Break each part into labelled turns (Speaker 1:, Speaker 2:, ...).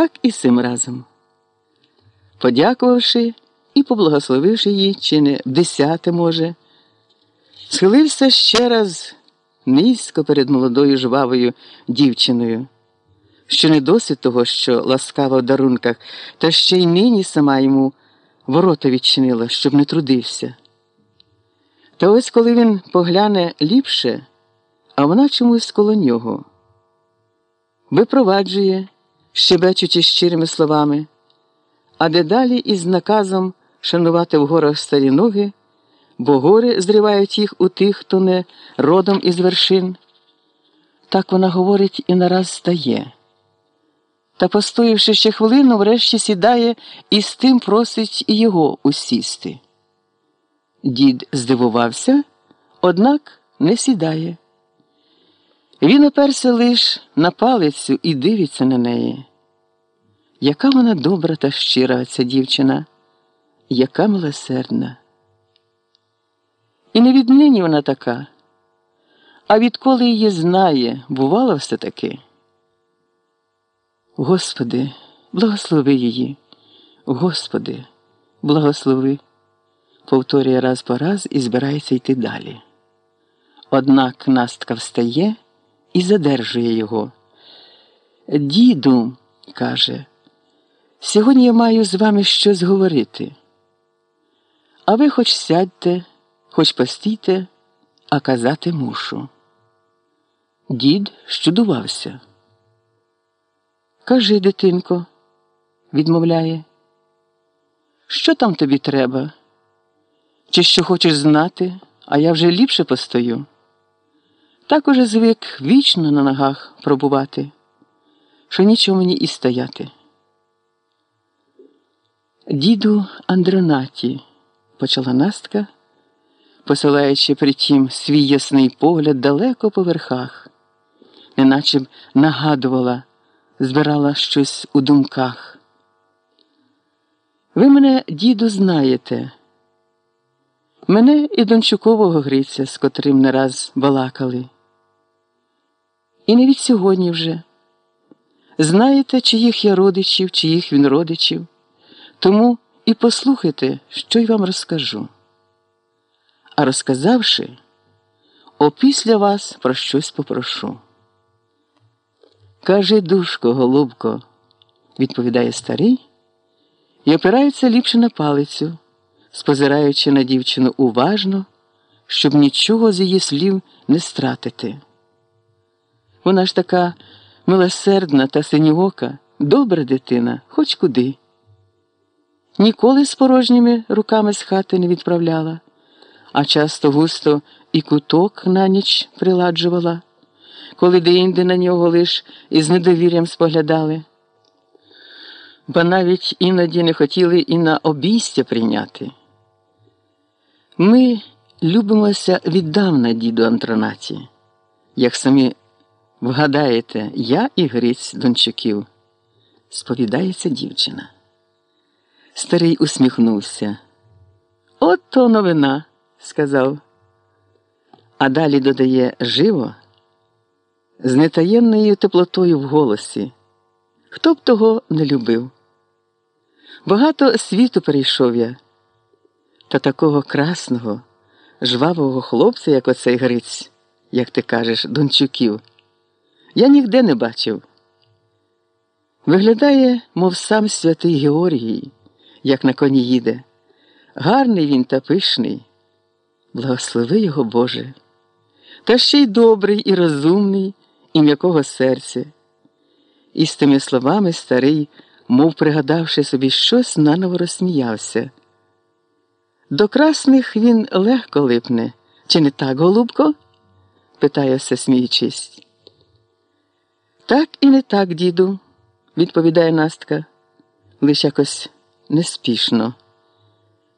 Speaker 1: Так і цим разом. Подякувавши і поблагословивши її, чи не десяте, може, схилився ще раз низько перед молодою жвавою дівчиною, що не досить того, що ласкава в дарунках, та ще й нині сама йому ворота відчинила, щоб не трудився. Та ось коли він погляне ліпше, а вона чомусь коло нього, випроваджує, щебечучи щирими словами, а дедалі із наказом шанувати в горах старі ноги, бо гори зривають їх у тих, хто не родом із вершин. Так вона говорить і нараз стає. Та, постоявши ще хвилину, врешті сідає і з тим просить і його усісти. Дід здивувався, однак не сідає. Він оперся лиш на палицю і дивиться на неї. Яка вона добра та щира, ця дівчина, яка милосердна. І не віднині вона така, а відколи її знає, бувало все таки. Господи, благослови її, Господи, благослови, повторює раз по раз і збирається йти далі. Однак Настка встає і задержує його. Діду, каже, сьогодні я маю з вами щось говорити. А ви хоч сядьте, хоч постійте, а казати мушу. Дід щудувався. Кажи, дитинко, відмовляє, що там тобі треба? Чи що хочеш знати, а я вже ліпше постою? Так уже звик вічно на ногах пробувати, що нічого мені і стояти. Діду Андронаті, почала Настка, посилаючи притім свій ясний погляд далеко по верхах, неначе б нагадувала, збирала щось у думках. Ви мене, діду, знаєте. Мене і Дончукового Гриця, з котрим не раз балакали. І не від сьогодні вже. Знаєте, чиїх я родичів, чиїх він родичів, тому і послухайте, що й вам розкажу. А розказавши, опісля вас про щось попрошу. Каже, душко, голубко, відповідає старий і опирається ліпше на палицю, спозираючи на дівчину уважно, щоб нічого з її слів не стратити. Вона ж така милосердна та синьоока, добра дитина, хоч куди. Ніколи з порожніми руками з хати не відправляла, а часто густо і куток на ніч приладжувала, коли деінде на нього лиш із недовір'ям споглядали. Ба навіть іноді не хотіли і на обійстя прийняти. Ми любимося віддавна, діду Антронаті, як самі вгадаєте, я і Гриць Дончуків, сповідається дівчина. Старий усміхнувся. От то новина, сказав. А далі додає живо, з нетаємною теплотою в голосі. Хто б того не любив? Багато світу перейшов я, та такого красного, жвавого хлопця, як оцей Гриць, як ти кажеш, Дончуків, я ніде не бачив. Виглядає, мов сам святий Георгій, як на коні їде. Гарний він та пишний, благослови його Боже, та ще й добрий і розумний, і м'якого серця. І з тими словами старий, мов пригадавши собі щось, наново розсміявся. До красних він легко липне. Чи не так, голубко? питає все сміючись. Так і не так, діду, відповідає Настка, лише якось неспішно.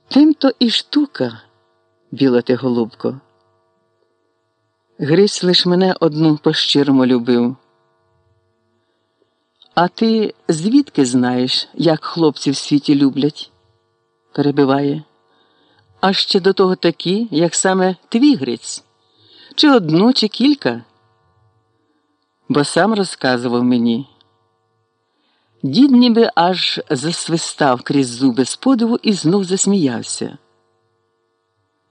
Speaker 1: Тим то і штука, біла ти голубко. Грись лиш мене одну по щирому любив. А ти звідки знаєш, як хлопці в світі люблять? перебиває. А ще до того такі, як саме твій Гриць, чи одну, чи кілька? Бо сам розказував мені. Дід ніби аж засвистав крізь зуби з подиву і знов засміявся.